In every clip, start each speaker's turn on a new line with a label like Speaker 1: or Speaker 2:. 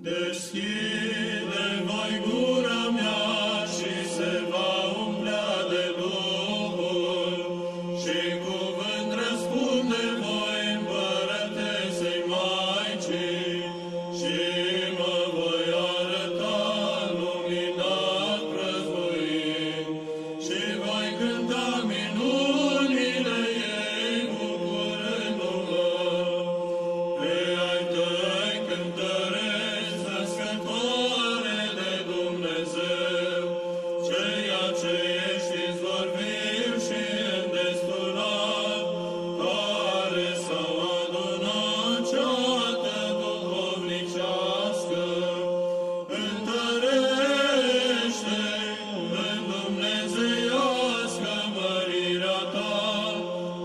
Speaker 1: Deschide, vai gura mea,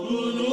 Speaker 1: Guru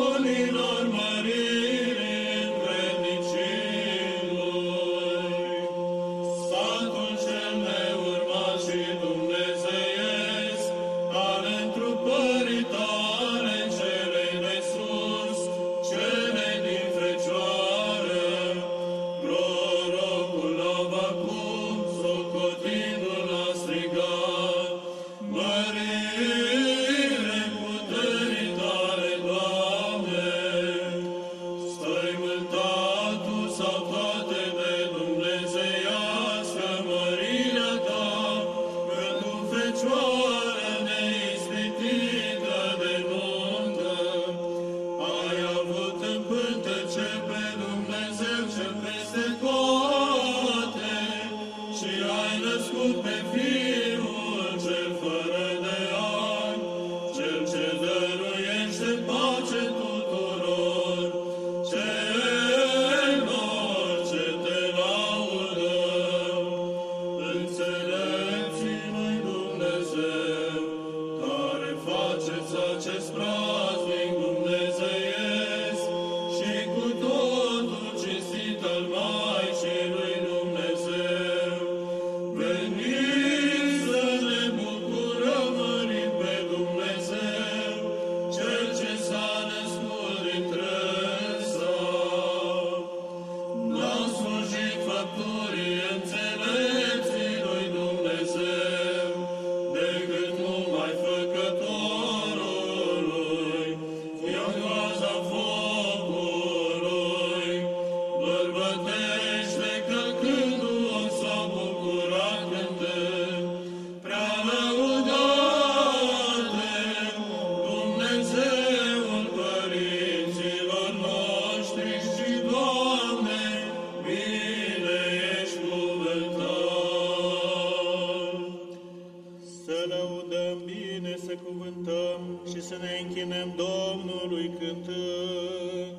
Speaker 1: Bine să cuvântăm și să ne închinăm Domnului cântând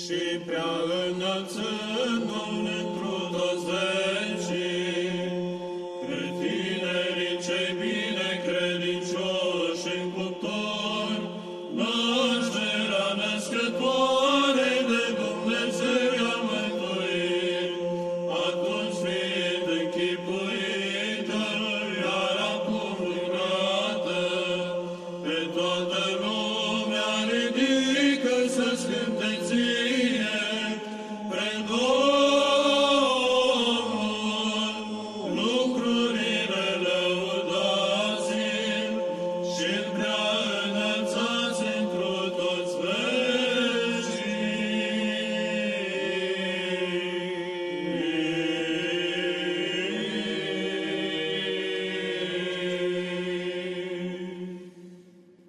Speaker 1: și prea înălțându-l într-o dozecii, pe tinerii cei bine credincioși în cuptor.